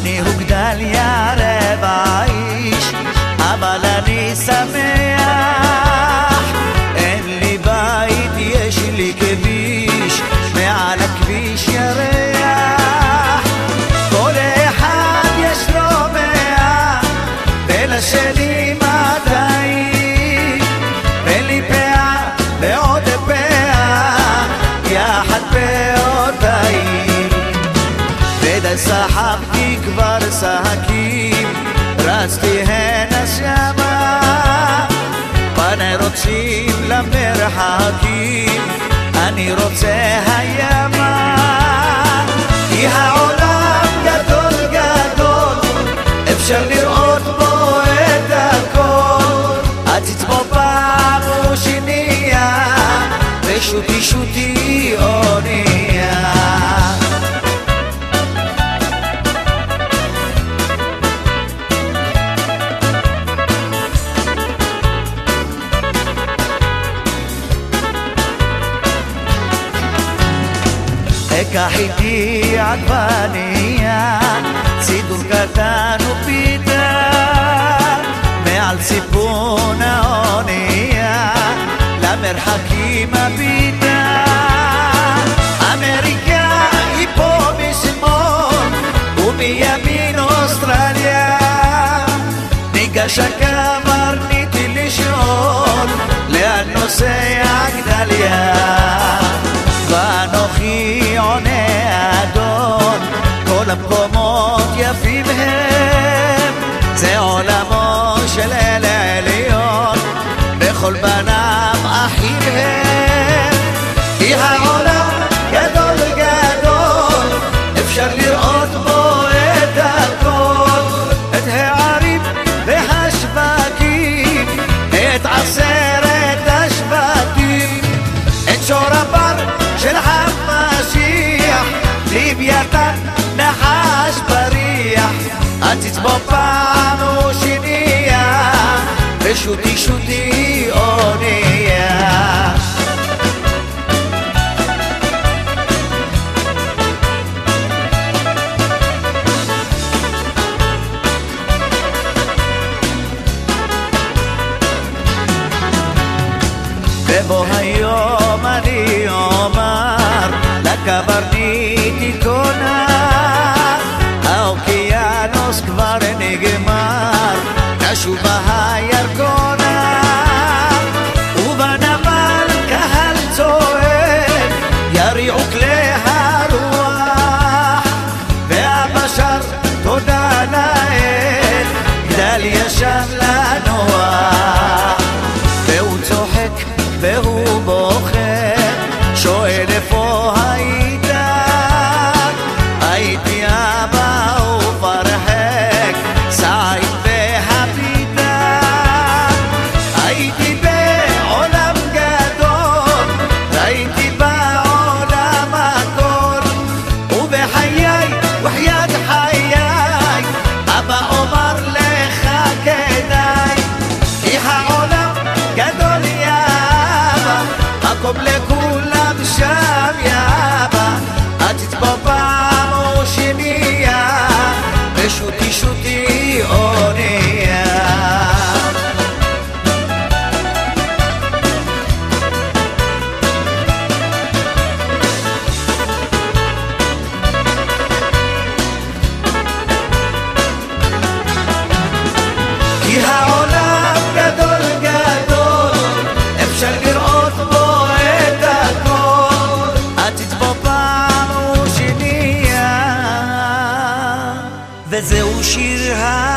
אני הוגדל יערב האיש, אבל אני שמח. אין לי בית, יש לי כביש, מעל הכביש ירח. כל אחד יש לו מאה, ולשני מאתיים. ולי פאה ועוד פאה, יחד פאותיים. סחבתי כבר שקים, רצתי הנה שמה. פניי רוצים למרחקים, אני רוצה הימה. حكاحتي عجباني سيدو الكتان وبيتا معل سيبونا اونيا لا مرحكي ما بيتا امريكا يبومي سمون وبيمين استراليا نيجا شكا כל המקומות יפים הם, את תצבו פעם ושנייה, ושוטי שוטי אונייה. ובו היום אני אומר לקברניט קונה האוקיינוס כבר נגמר נשובה הירקונה וזהו שיר ה...